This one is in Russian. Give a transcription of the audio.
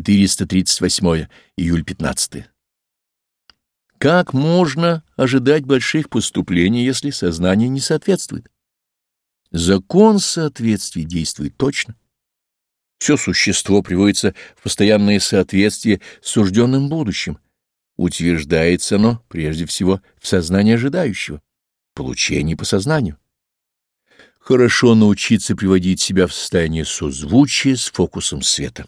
438 июль 15 Как можно ожидать больших поступлений, если сознание не соответствует? Закон соответствий действует точно. Все существо приводится в постоянное соответствие с сужденным будущим. Утверждается оно прежде всего в сознании ожидающего, получении по сознанию. Хорошо научиться приводить себя в состояние созвучия с фокусом света.